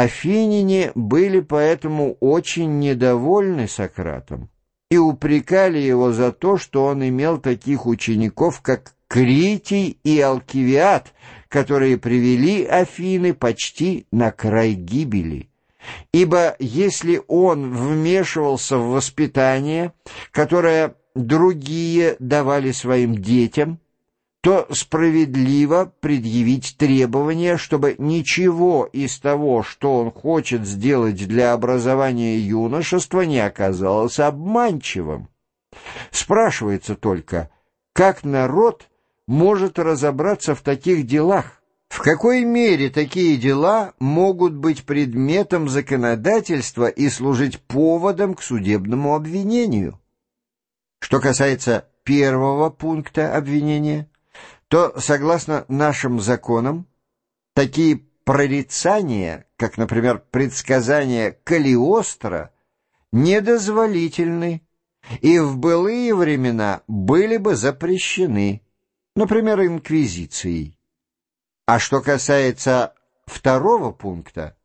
Афиняне были поэтому очень недовольны Сократом и упрекали его за то, что он имел таких учеников, как Критий и Алкивиад, которые привели Афины почти на край гибели. Ибо если он вмешивался в воспитание, которое другие давали своим детям, то справедливо предъявить требование, чтобы ничего из того, что он хочет сделать для образования юношества, не оказалось обманчивым. Спрашивается только, как народ может разобраться в таких делах? В какой мере такие дела могут быть предметом законодательства и служить поводом к судебному обвинению? Что касается первого пункта обвинения, то, согласно нашим законам, такие прорицания, как, например, предсказания Калиостро, недозволительны и в былые времена были бы запрещены, например, инквизицией. А что касается второго пункта,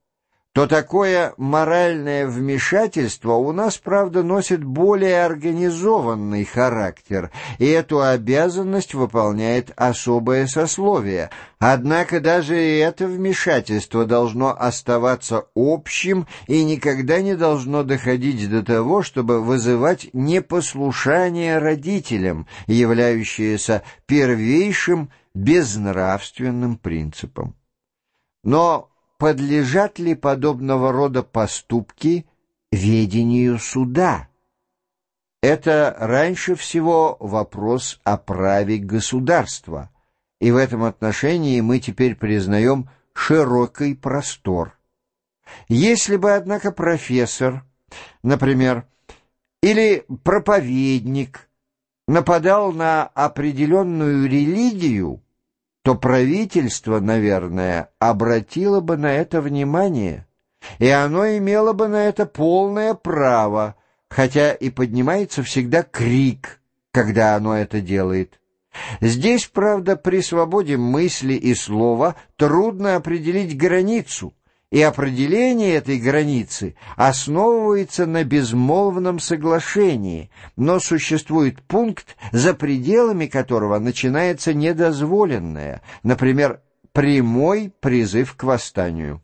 то такое моральное вмешательство у нас, правда, носит более организованный характер, и эту обязанность выполняет особое сословие. Однако даже и это вмешательство должно оставаться общим и никогда не должно доходить до того, чтобы вызывать непослушание родителям, являющееся первейшим безнравственным принципом. Но подлежат ли подобного рода поступки ведению суда? Это раньше всего вопрос о праве государства, и в этом отношении мы теперь признаем широкий простор. Если бы, однако, профессор, например, или проповедник нападал на определенную религию, то правительство, наверное, обратило бы на это внимание, и оно имело бы на это полное право, хотя и поднимается всегда крик, когда оно это делает. Здесь, правда, при свободе мысли и слова трудно определить границу — и определение этой границы основывается на безмолвном соглашении, но существует пункт, за пределами которого начинается недозволенное, например, прямой призыв к восстанию.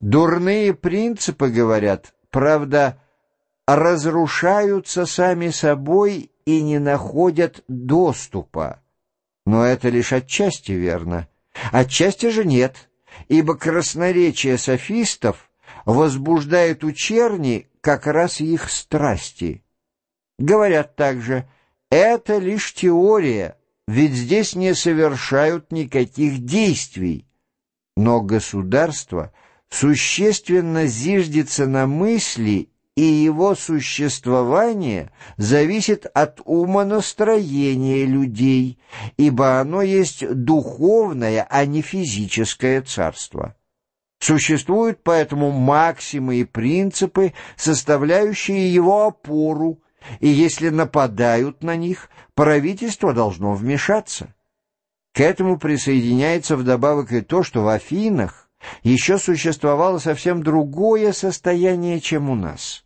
Дурные принципы, говорят, правда, разрушаются сами собой и не находят доступа. Но это лишь отчасти верно. Отчасти же нет — ибо красноречие софистов возбуждает у черни как раз их страсти. Говорят также, это лишь теория, ведь здесь не совершают никаких действий. Но государство существенно зиждется на мысли и его существование зависит от умонастроения людей, ибо оно есть духовное, а не физическое царство. Существуют поэтому максимы и принципы, составляющие его опору, и если нападают на них, правительство должно вмешаться. К этому присоединяется вдобавок и то, что в Афинах еще существовало совсем другое состояние, чем у нас —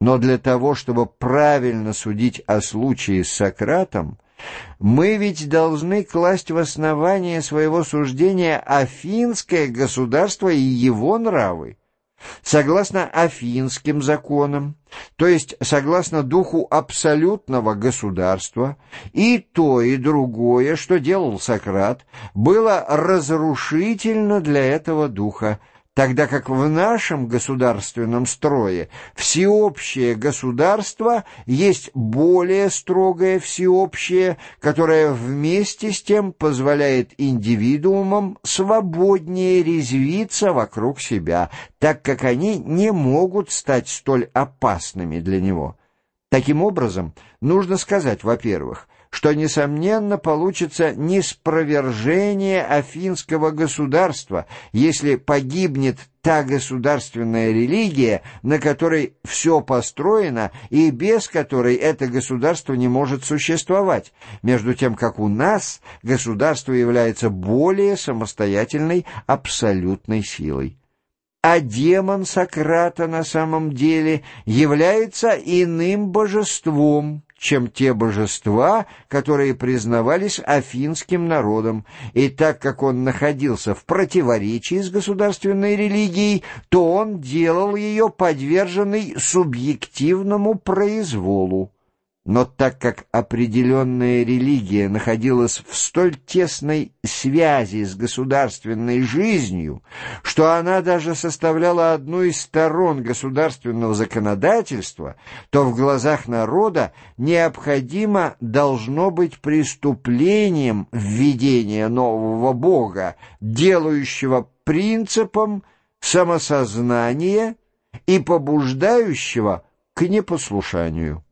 но для того, чтобы правильно судить о случае с Сократом, мы ведь должны класть в основание своего суждения афинское государство и его нравы. Согласно афинским законам, то есть согласно духу абсолютного государства, и то, и другое, что делал Сократ, было разрушительно для этого духа, тогда как в нашем государственном строе всеобщее государство есть более строгое всеобщее, которое вместе с тем позволяет индивидуумам свободнее резвиться вокруг себя, так как они не могут стать столь опасными для него. Таким образом, нужно сказать, во-первых, что, несомненно, получится неспровержение афинского государства, если погибнет та государственная религия, на которой все построено и без которой это государство не может существовать, между тем, как у нас государство является более самостоятельной абсолютной силой. А демон Сократа на самом деле является иным божеством, чем те божества, которые признавались афинским народом, и так как он находился в противоречии с государственной религией, то он делал ее подверженной субъективному произволу. Но так как определенная религия находилась в столь тесной связи с государственной жизнью, что она даже составляла одну из сторон государственного законодательства, то в глазах народа необходимо должно быть преступлением введения нового бога, делающего принципом самосознания и побуждающего к непослушанию.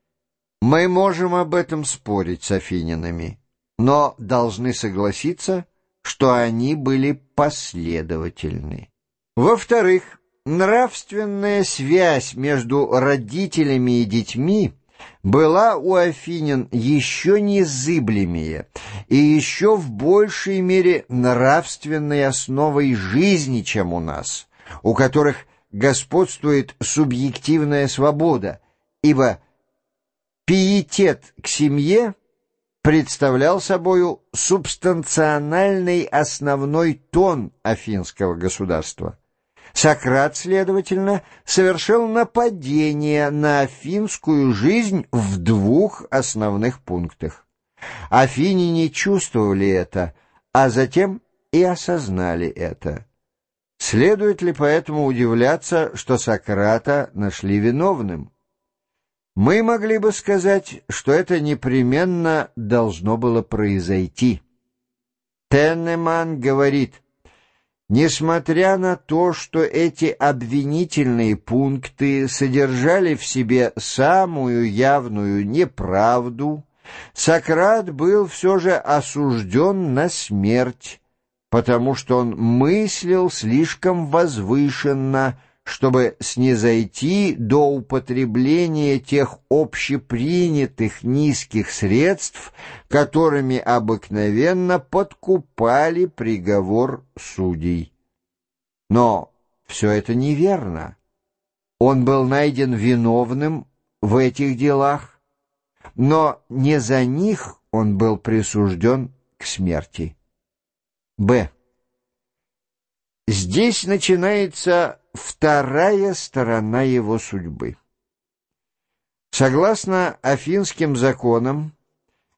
Мы можем об этом спорить с афининами, но должны согласиться, что они были последовательны. Во-вторых, нравственная связь между родителями и детьми была у афинин еще незыблемее и еще в большей мере нравственной основой жизни, чем у нас, у которых господствует субъективная свобода, ибо Пиетет к семье представлял собою субстанциональный основной тон афинского государства. Сократ, следовательно, совершил нападение на афинскую жизнь в двух основных пунктах. Афиняне чувствовали это, а затем и осознали это. Следует ли поэтому удивляться, что Сократа нашли виновным? Мы могли бы сказать, что это непременно должно было произойти. Теннеман говорит, несмотря на то, что эти обвинительные пункты содержали в себе самую явную неправду, Сократ был все же осужден на смерть, потому что он мыслил слишком возвышенно, чтобы снизойти до употребления тех общепринятых низких средств, которыми обыкновенно подкупали приговор судей. Но все это неверно. Он был найден виновным в этих делах, но не за них он был присужден к смерти. Б. Здесь начинается вторая сторона его судьбы. Согласно афинским законам,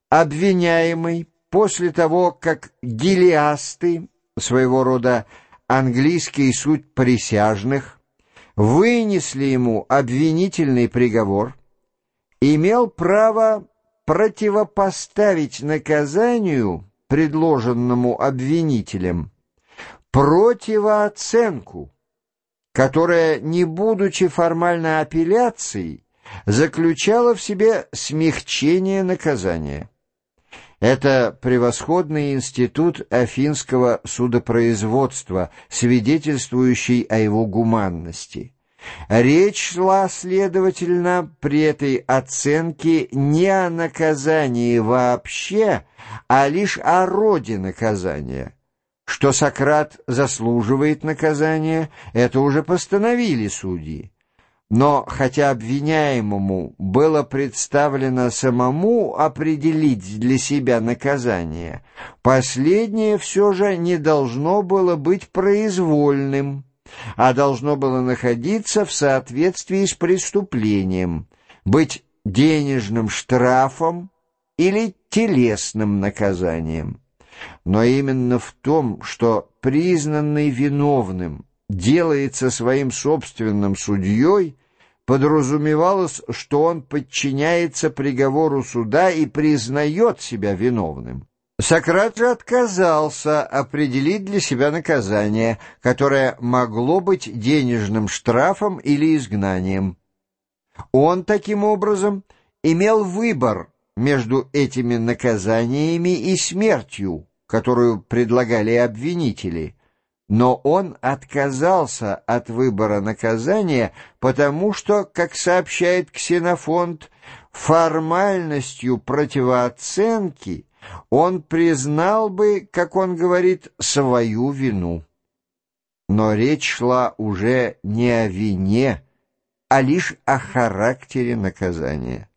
обвиняемый после того, как гелиасты, своего рода английский суд присяжных, вынесли ему обвинительный приговор, имел право противопоставить наказанию, предложенному обвинителем, противооценку, которая, не будучи формальной апелляцией, заключала в себе смягчение наказания. Это превосходный институт афинского судопроизводства, свидетельствующий о его гуманности. Речь шла, следовательно, при этой оценке не о наказании вообще, а лишь о роде наказания. Что Сократ заслуживает наказания, это уже постановили судьи. Но хотя обвиняемому было представлено самому определить для себя наказание, последнее все же не должно было быть произвольным, а должно было находиться в соответствии с преступлением, быть денежным штрафом или телесным наказанием. Но именно в том, что признанный виновным делается своим собственным судьей, подразумевалось, что он подчиняется приговору суда и признает себя виновным. Сократ же отказался определить для себя наказание, которое могло быть денежным штрафом или изгнанием. Он, таким образом, имел выбор между этими наказаниями и смертью, которую предлагали обвинители, но он отказался от выбора наказания, потому что, как сообщает Ксенофонт, формальностью противооценки он признал бы, как он говорит, свою вину. Но речь шла уже не о вине, а лишь о характере наказания.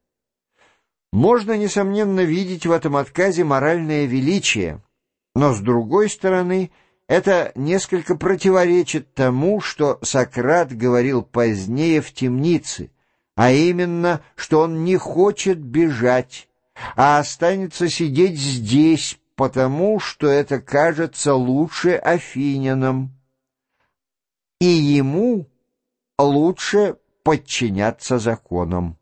Можно, несомненно, видеть в этом отказе моральное величие, но, с другой стороны, это несколько противоречит тому, что Сократ говорил позднее в темнице, а именно, что он не хочет бежать, а останется сидеть здесь, потому что это кажется лучше афинянам, и ему лучше подчиняться законам.